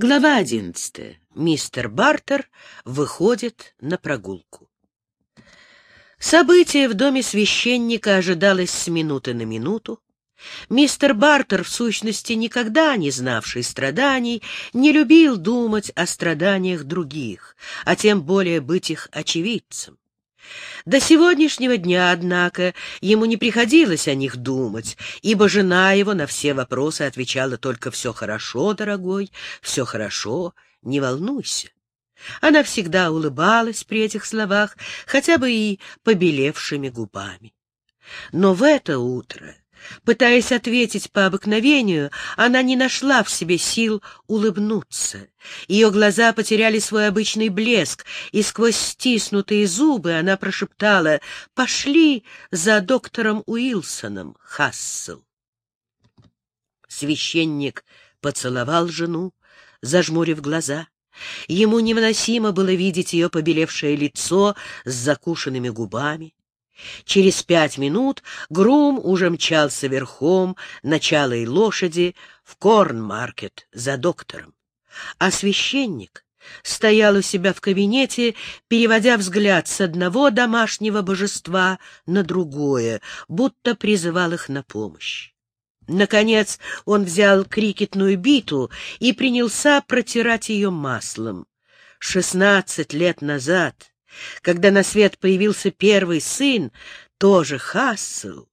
Глава одиннадцатая. Мистер Бартер выходит на прогулку. Событие в доме священника ожидалось с минуты на минуту. Мистер Бартер, в сущности, никогда не знавший страданий, не любил думать о страданиях других, а тем более быть их очевидцем. До сегодняшнего дня, однако, ему не приходилось о них думать, ибо жена его на все вопросы отвечала только «все хорошо, дорогой, все хорошо, не волнуйся». Она всегда улыбалась при этих словах, хотя бы и побелевшими губами. Но в это утро Пытаясь ответить по обыкновению, она не нашла в себе сил улыбнуться. Ее глаза потеряли свой обычный блеск, и сквозь стиснутые зубы она прошептала «Пошли за доктором Уилсоном, Хассел». Священник поцеловал жену, зажмурив глаза. Ему невыносимо было видеть ее побелевшее лицо с закушенными губами. Через пять минут Грум уже мчался верхом на чалой лошади в Корнмаркет за доктором. А священник стоял у себя в кабинете, переводя взгляд с одного домашнего божества на другое, будто призывал их на помощь. Наконец он взял крикетную биту и принялся протирать ее маслом. Шестнадцать лет назад когда на свет появился первый сын, тоже Хассел,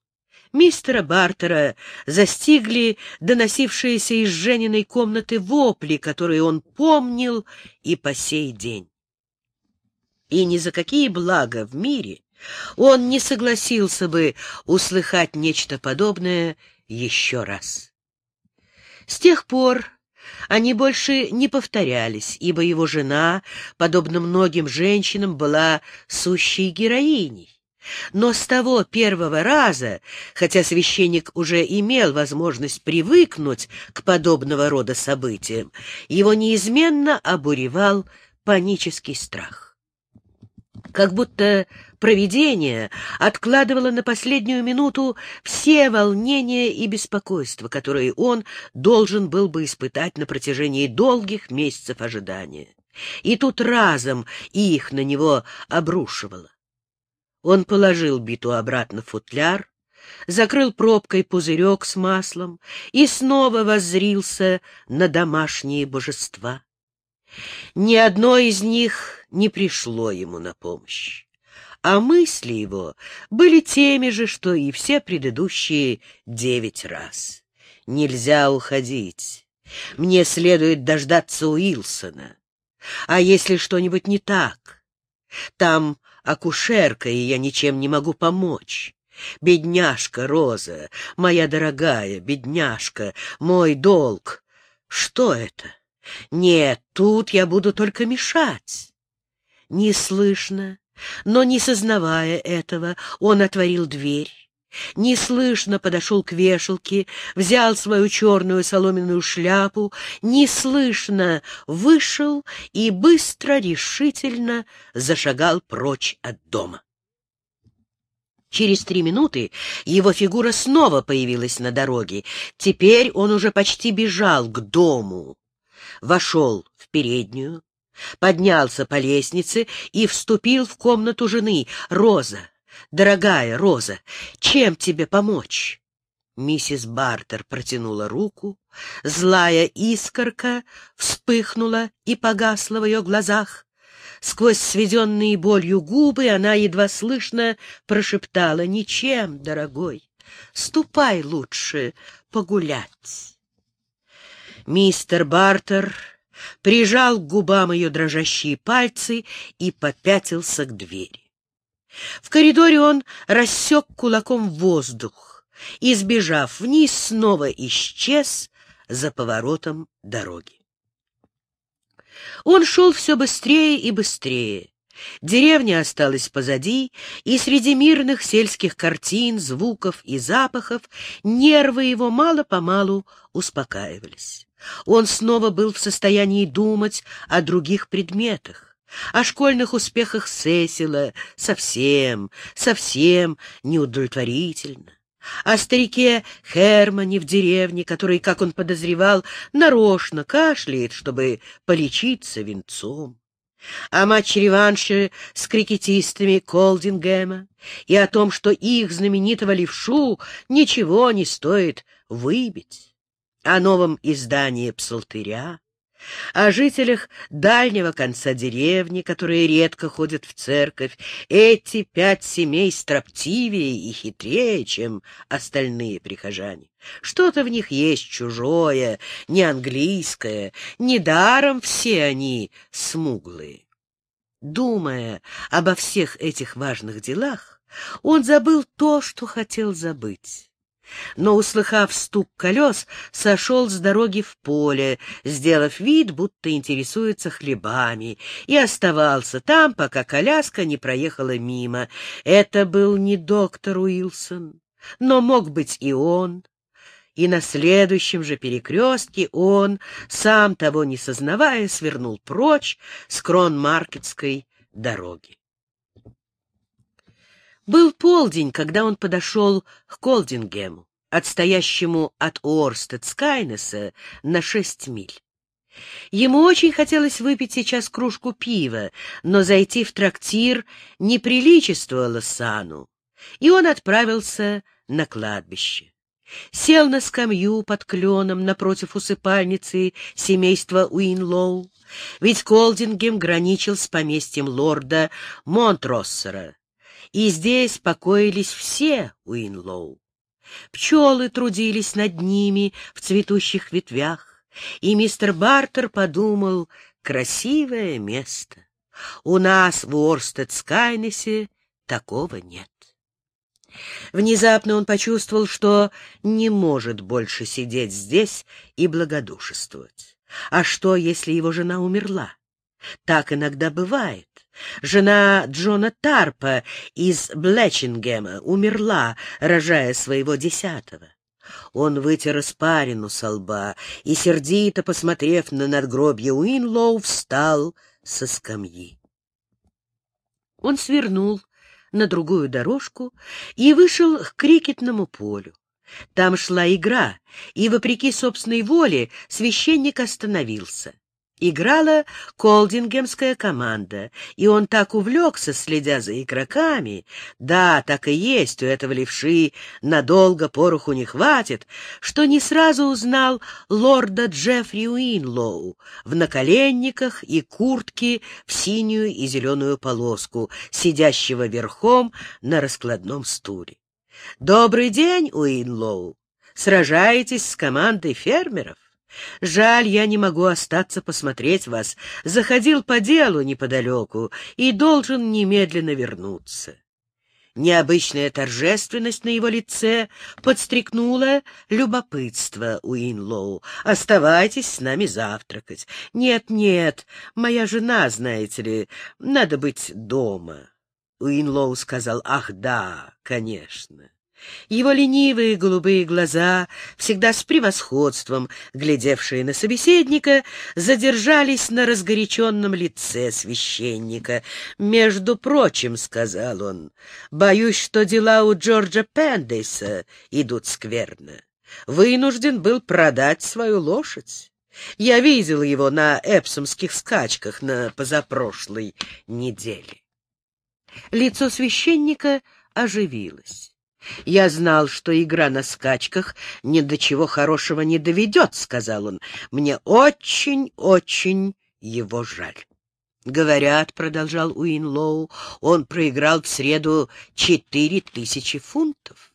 мистера Бартера застигли доносившиеся из Жениной комнаты вопли, которые он помнил и по сей день. И ни за какие блага в мире он не согласился бы услыхать нечто подобное еще раз. С тех пор они больше не повторялись, ибо его жена, подобно многим женщинам, была сущей героиней. Но с того первого раза, хотя священник уже имел возможность привыкнуть к подобного рода событиям, его неизменно обуревал панический страх как будто провидение откладывало на последнюю минуту все волнения и беспокойства, которые он должен был бы испытать на протяжении долгих месяцев ожидания. И тут разом их на него обрушивало. Он положил биту обратно в футляр, закрыл пробкой пузырек с маслом и снова воззрился на домашние божества. Ни одно из них не пришло ему на помощь, а мысли его были теми же, что и все предыдущие девять раз. Нельзя уходить. Мне следует дождаться Уилсона. А если что-нибудь не так? Там акушерка, и я ничем не могу помочь. Бедняжка Роза, моя дорогая бедняжка, мой долг. Что это? Нет, тут я буду только мешать. Неслышно, но не сознавая этого, он отворил дверь. Неслышно подошел к вешалке, взял свою черную соломенную шляпу, неслышно вышел и быстро, решительно зашагал прочь от дома. Через три минуты его фигура снова появилась на дороге. Теперь он уже почти бежал к дому вошел в переднюю, поднялся по лестнице и вступил в комнату жены. «Роза, дорогая Роза, чем тебе помочь?» Миссис Бартер протянула руку, злая искорка вспыхнула и погасла в ее глазах. Сквозь сведенные болью губы она едва слышно прошептала «Ничем, дорогой, ступай лучше погулять». Мистер Бартер прижал к губам ее дрожащие пальцы и попятился к двери. В коридоре он рассек кулаком воздух и, сбежав вниз, снова исчез за поворотом дороги. Он шел все быстрее и быстрее. Деревня осталась позади, и среди мирных сельских картин, звуков и запахов нервы его мало-помалу успокаивались. Он снова был в состоянии думать о других предметах, о школьных успехах Сесила, совсем, совсем неудовлетворительно, о старике Хермане в деревне, который, как он подозревал, нарочно кашляет, чтобы полечиться венцом, о матче-реванше с крикетистами Колдингема и о том, что их знаменитого левшу ничего не стоит выбить, о новом издании «Псалтыря», о жителях дальнего конца деревни, которые редко ходят в церковь. Эти пять семей строптивее и хитрее, чем остальные прихожане. Что-то в них есть чужое, не английское, недаром все они смуглые. Думая обо всех этих важных делах, он забыл то, что хотел забыть но, услыхав стук колес, сошел с дороги в поле, сделав вид, будто интересуется хлебами, и оставался там, пока коляска не проехала мимо. Это был не доктор Уилсон, но мог быть и он. И на следующем же перекрестке он, сам того не сознавая, свернул прочь с Кронмаркетской дороги. Был полдень, когда он подошел к Колдингему, отстоящему от Уорстед-Скайнеса на шесть миль. Ему очень хотелось выпить сейчас кружку пива, но зайти в трактир неприличествовало Сану, и он отправился на кладбище. Сел на скамью под кленом напротив усыпальницы семейства Уинлоу, ведь Колдингем граничил с поместьем лорда Монтроссера, и здесь покоились все Уинлоу. Пчелы трудились над ними в цветущих ветвях, и мистер Бартер подумал, красивое место. У нас в Уорстед-Скайнесе такого нет. Внезапно он почувствовал, что не может больше сидеть здесь и благодушествовать. А что, если его жена умерла? Так иногда бывает. Жена Джона Тарпа из Блэчингема умерла, рожая своего десятого. Он вытер испарину со лба и, сердито посмотрев на надгробье Уинлоу, встал со скамьи. Он свернул на другую дорожку и вышел к крикетному полю. Там шла игра, и, вопреки собственной воле, священник остановился. Играла колдингемская команда, и он так увлекся, следя за игроками. Да, так и есть, у этого левши надолго пороху не хватит, что не сразу узнал лорда Джеффри Уинлоу в наколенниках и куртке в синюю и зеленую полоску, сидящего верхом на раскладном стуле. «Добрый день, Уинлоу! Сражаетесь с командой фермеров?» Жаль, я не могу остаться посмотреть вас. Заходил по делу неподалеку и должен немедленно вернуться. Необычная торжественность на его лице подстрекнула любопытство Уинлоу. «Оставайтесь с нами завтракать». «Нет, нет, моя жена, знаете ли, надо быть дома». Уинлоу сказал, «Ах, да, конечно». Его ленивые голубые глаза, всегда с превосходством глядевшие на собеседника, задержались на разгоряченном лице священника. «Между прочим, — сказал он, — боюсь, что дела у Джорджа Пендейса идут скверно. Вынужден был продать свою лошадь. Я видел его на эпсомских скачках на позапрошлой неделе». Лицо священника оживилось. «Я знал, что игра на скачках ни до чего хорошего не доведет», — сказал он. «Мне очень-очень его жаль». «Говорят», — продолжал Уинлоу, — «он проиграл в среду четыре тысячи фунтов.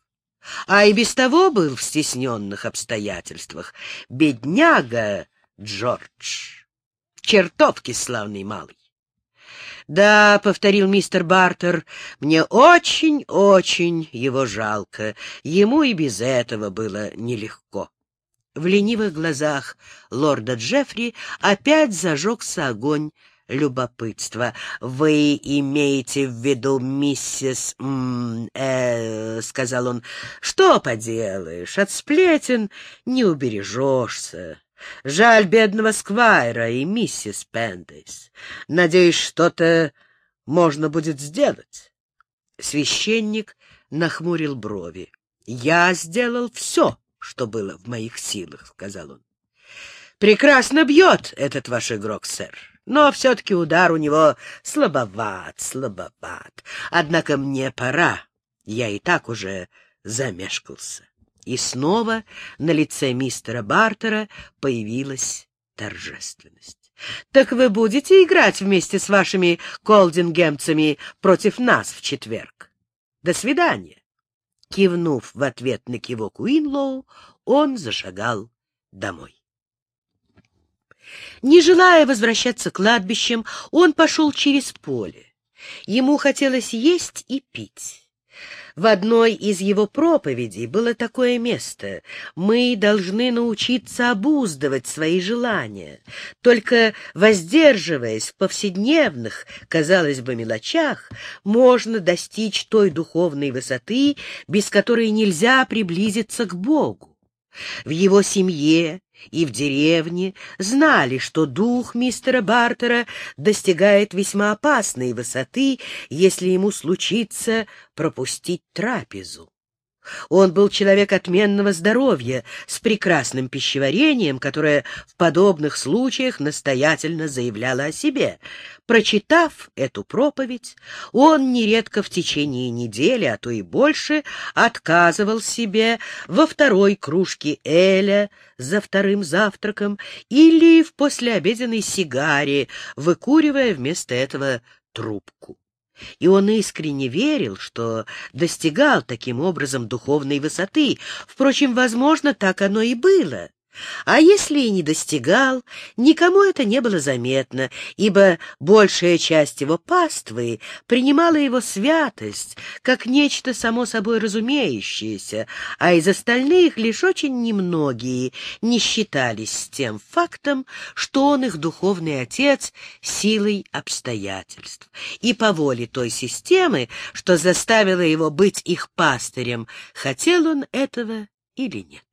А и без того был в стесненных обстоятельствах. Бедняга Джордж, чертовки славный малый. «Да», — повторил мистер Бартер, — «мне очень-очень его жалко. Ему и без этого было нелегко». В ленивых глазах лорда Джеффри опять зажегся огонь любопытства. «Вы имеете в виду миссис... э, — сказал он, — что поделаешь, от сплетен не убережешься. Жаль бедного Сквайра и миссис Пендейс. Надеюсь, что-то можно будет сделать. Священник нахмурил брови. «Я сделал все, что было в моих силах», — сказал он. «Прекрасно бьет этот ваш игрок, сэр, но все-таки удар у него слабоват, слабоват. Однако мне пора, я и так уже замешкался». И снова на лице мистера Бартера появилась торжественность. «Так вы будете играть вместе с вашими колдингемцами против нас в четверг? До свидания!» Кивнув в ответ на кивок Уинлоу, он зашагал домой. Не желая возвращаться к кладбищам, он пошел через поле. Ему хотелось есть и пить. В одной из его проповедей было такое место. Мы должны научиться обуздывать свои желания. Только воздерживаясь в повседневных, казалось бы, мелочах, можно достичь той духовной высоты, без которой нельзя приблизиться к Богу. В его семье и в деревне знали, что дух мистера Бартера достигает весьма опасной высоты, если ему случится пропустить трапезу. Он был человек отменного здоровья, с прекрасным пищеварением, которое в подобных случаях настоятельно заявляло о себе. Прочитав эту проповедь, он нередко в течение недели, а то и больше, отказывал себе во второй кружке эля за вторым завтраком или в послеобеденной сигаре, выкуривая вместо этого трубку и он искренне верил, что достигал таким образом духовной высоты. Впрочем, возможно, так оно и было. А если и не достигал, никому это не было заметно, ибо большая часть его паствы принимала его святость как нечто само собой разумеющееся, а из остальных лишь очень немногие не считались с тем фактом, что он их духовный отец силой обстоятельств. И по воле той системы, что заставила его быть их пастырем, хотел он этого или нет.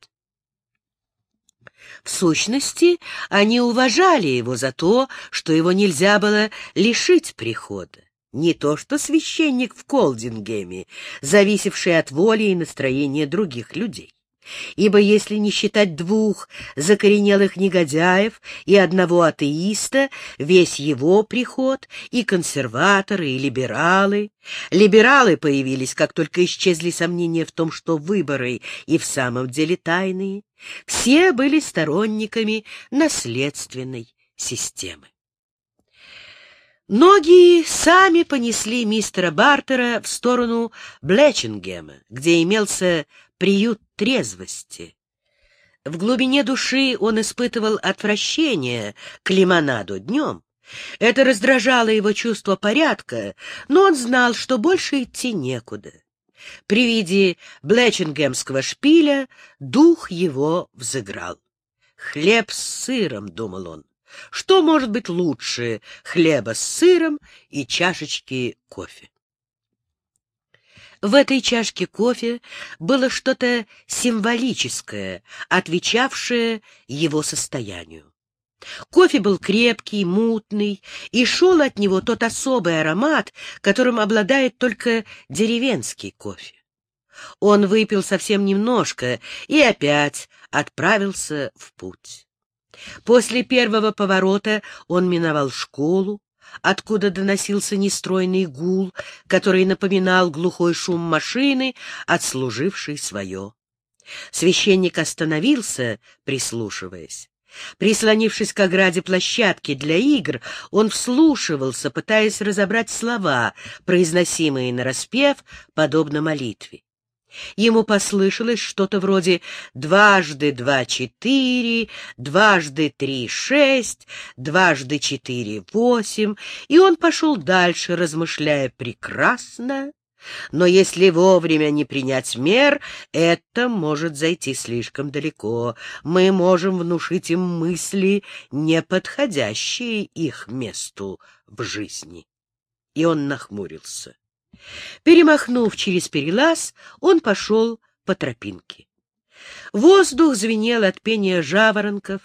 В сущности, они уважали его за то, что его нельзя было лишить прихода. Не то что священник в Колдингеме, зависевший от воли и настроения других людей ибо если не считать двух закоренелых негодяев и одного атеиста, весь его приход и консерваторы, и либералы. Либералы появились, как только исчезли сомнения в том, что выборы и в самом деле тайные. Все были сторонниками наследственной системы. Ноги сами понесли мистера Бартера в сторону Блэчингема, где имелся приют трезвости. В глубине души он испытывал отвращение к лимонаду днем. Это раздражало его чувство порядка, но он знал, что больше идти некуда. При виде блэчингемского шпиля дух его взыграл. «Хлеб с сыром», — думал он. «Что может быть лучше хлеба с сыром и чашечки кофе?» В этой чашке кофе было что-то символическое, отвечавшее его состоянию. Кофе был крепкий, мутный, и шел от него тот особый аромат, которым обладает только деревенский кофе. Он выпил совсем немножко и опять отправился в путь. После первого поворота он миновал школу, откуда доносился нестройный гул, который напоминал глухой шум машины, отслужившей свое. Священник остановился, прислушиваясь. Прислонившись к ограде площадки для игр, он вслушивался, пытаясь разобрать слова, произносимые нараспев, подобно молитве. Ему послышалось что-то вроде «дважды два — четыре», «дважды три — шесть», «дважды четыре — восемь», и он пошел дальше, размышляя «прекрасно». Но если вовремя не принять мер, это может зайти слишком далеко. Мы можем внушить им мысли, не подходящие их месту в жизни. И он нахмурился. Перемахнув через перелаз, он пошел по тропинке. Воздух звенел от пения жаворонков,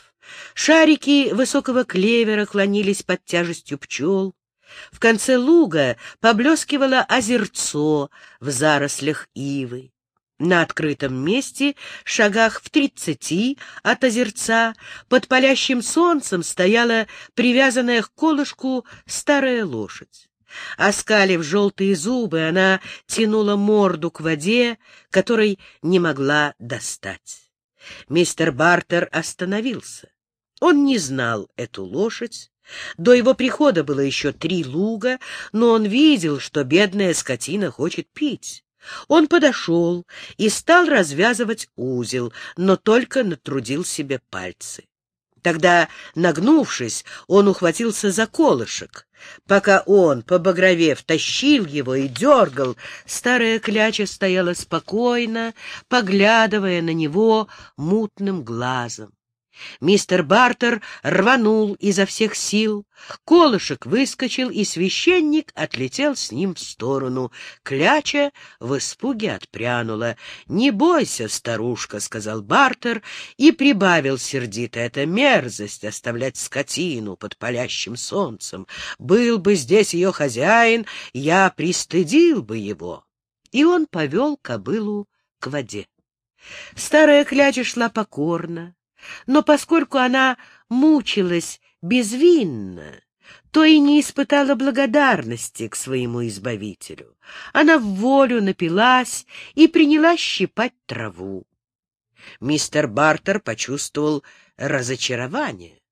шарики высокого клевера клонились под тяжестью пчел. В конце луга поблескивало озерцо в зарослях ивы. На открытом месте, шагах в тридцати от озерца, под палящим солнцем стояла привязанная к колышку старая лошадь. Оскалив желтые зубы, она тянула морду к воде, которой не могла достать. Мистер Бартер остановился. Он не знал эту лошадь. До его прихода было еще три луга, но он видел, что бедная скотина хочет пить. Он подошел и стал развязывать узел, но только натрудил себе пальцы. Тогда, нагнувшись, он ухватился за колышек. Пока он, побагровев, тащил его и дергал, старая кляча стояла спокойно, поглядывая на него мутным глазом. Мистер Бартер рванул изо всех сил, колышек выскочил, и священник отлетел с ним в сторону. Кляча в испуге отпрянула. — Не бойся, старушка, — сказал Бартер и прибавил сердито. — Это мерзость оставлять скотину под палящим солнцем. Был бы здесь ее хозяин, я пристыдил бы его. И он повел кобылу к воде. Старая кляча шла покорно, но поскольку она мучилась безвинно, то и не испытала благодарности к своему избавителю. Она в волю напилась и принялась щипать траву. Мистер Бартер почувствовал разочарование.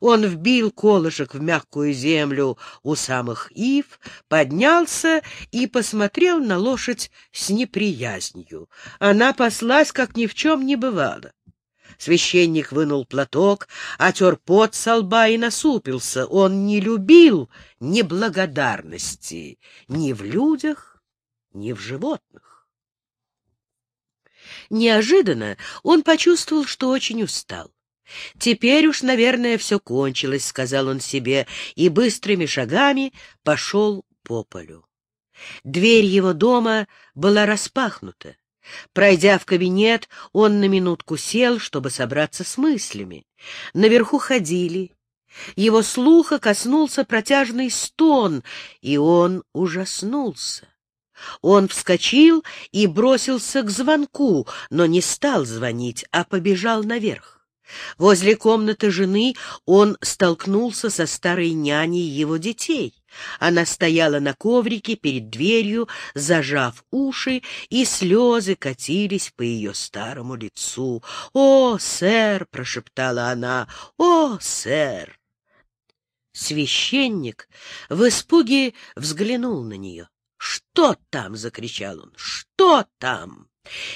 Он вбил колышек в мягкую землю у самых ив, поднялся и посмотрел на лошадь с неприязнью. Она паслась, как ни в чем не бывало. Священник вынул платок, отер пот со лба и насупился. Он не любил неблагодарности ни в людях, ни в животных. Неожиданно он почувствовал, что очень устал. «Теперь уж, наверное, все кончилось», — сказал он себе, и быстрыми шагами пошел по полю. Дверь его дома была распахнута. Пройдя в кабинет, он на минутку сел, чтобы собраться с мыслями. Наверху ходили. Его слуха коснулся протяжный стон, и он ужаснулся. Он вскочил и бросился к звонку, но не стал звонить, а побежал наверх. Возле комнаты жены он столкнулся со старой няней его детей. Она стояла на коврике перед дверью, зажав уши, и слезы катились по ее старому лицу. «О, сэр!» — прошептала она. «О, сэр!» Священник в испуге взглянул на нее. «Что там?» — закричал он. «Что там?»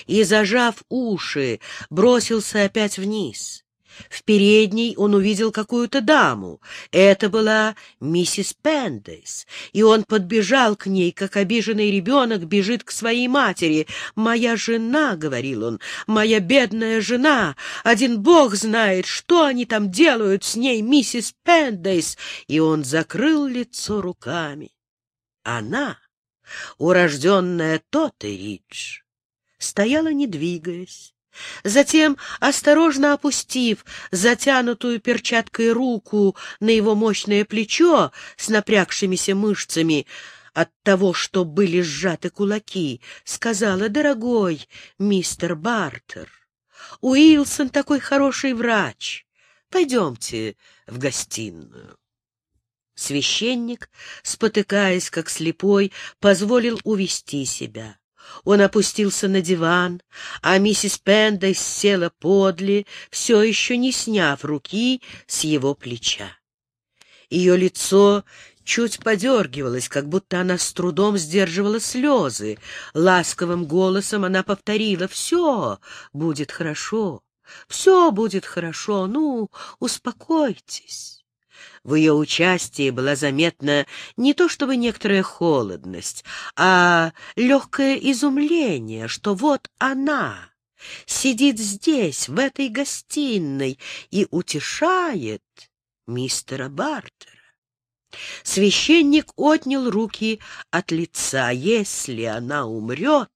И, зажав уши, бросился опять вниз. В передней он увидел какую-то даму. Это была миссис Пендейс, и он подбежал к ней, как обиженный ребенок бежит к своей матери. «Моя жена», — говорил он, — «моя бедная жена! Один бог знает, что они там делают с ней, миссис Пендейс!» И он закрыл лицо руками. Она, урожденная Тоттеридж, стояла, не двигаясь, Затем, осторожно опустив затянутую перчаткой руку на его мощное плечо с напрягшимися мышцами от того, что были сжаты кулаки, сказала, «Дорогой мистер Бартер, Уилсон такой хороший врач. Пойдемте в гостиную». Священник, спотыкаясь как слепой, позволил увести себя. Он опустился на диван, а миссис Пендейс села подле, все еще не сняв руки с его плеча. Ее лицо чуть подергивалось, как будто она с трудом сдерживала слезы. Ласковым голосом она повторила «Все будет хорошо, все будет хорошо, ну, успокойтесь». В ее участии была заметна не то чтобы некоторая холодность, а легкое изумление, что вот она сидит здесь, в этой гостиной, и утешает мистера Бартера. Священник отнял руки от лица. Если она умрет,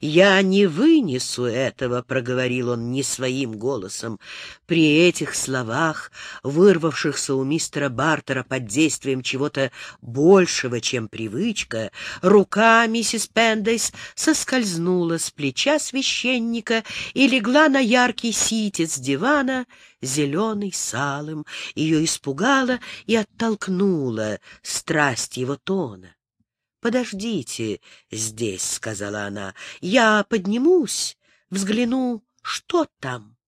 я не вынесу этого», — проговорил он не своим голосом. При этих словах, вырвавшихся у мистера Бартера под действием чего-то большего, чем привычка, рука миссис Пендейс соскользнула с плеча священника и легла на яркий ситец дивана, зеленый, салым. Ее испугала и оттолкнула страсть его тона. «Подождите здесь», — сказала она, — «я поднимусь, взгляну, что там».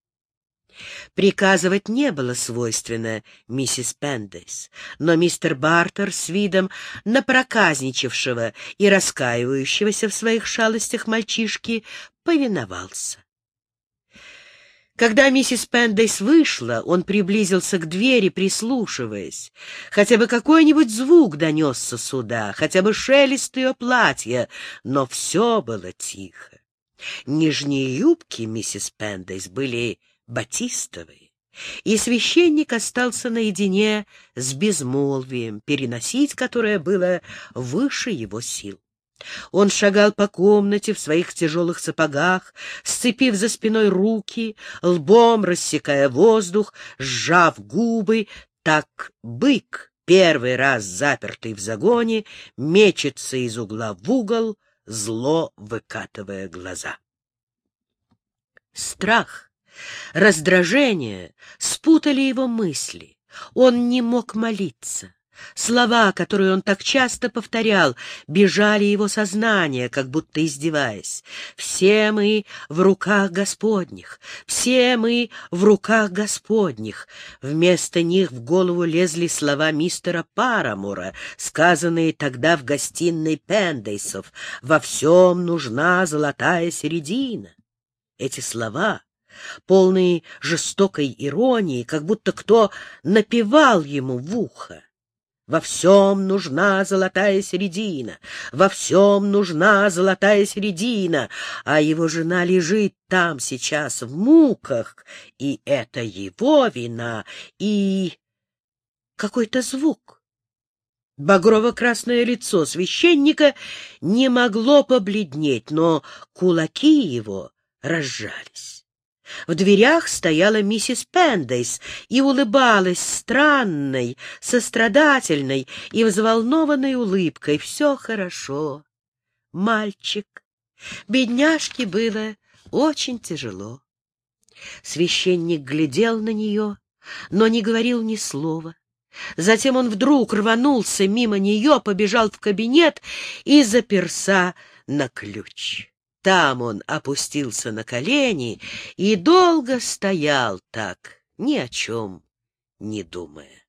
Приказывать не было свойственно миссис Пендес, но мистер Бартер с видом напроказничавшего и раскаивающегося в своих шалостях мальчишки повиновался. Когда миссис Пендейс вышла, он приблизился к двери, прислушиваясь. Хотя бы какой-нибудь звук донесся сюда, хотя бы шелест ее платья, но все было тихо. Нижние юбки миссис Пендейс были батистовые, и священник остался наедине с безмолвием, переносить которое было выше его сил. Он шагал по комнате в своих тяжелых сапогах, сцепив за спиной руки, лбом рассекая воздух, сжав губы, так бык, первый раз запертый в загоне, мечется из угла в угол, зло выкатывая глаза. Страх, раздражение спутали его мысли. Он не мог молиться. Слова, которые он так часто повторял, бежали его сознание, как будто издеваясь. «Все мы в руках Господних! Все мы в руках Господних!» Вместо них в голову лезли слова мистера Парамура, сказанные тогда в гостиной Пендейсов. «Во всем нужна золотая середина». Эти слова полные жестокой иронии, как будто кто напевал ему в ухо. Во всем нужна золотая середина, во всем нужна золотая середина, а его жена лежит там сейчас в муках, и это его вина, и... Какой-то звук. Багрово-красное лицо священника не могло побледнеть, но кулаки его разжались. В дверях стояла миссис Пендейс и улыбалась странной, сострадательной и взволнованной улыбкой. Все хорошо. Мальчик. Бедняжке было очень тяжело. Священник глядел на нее, но не говорил ни слова. Затем он вдруг рванулся мимо нее, побежал в кабинет и заперся на ключ. Там он опустился на колени и долго стоял так, ни о чем не думая.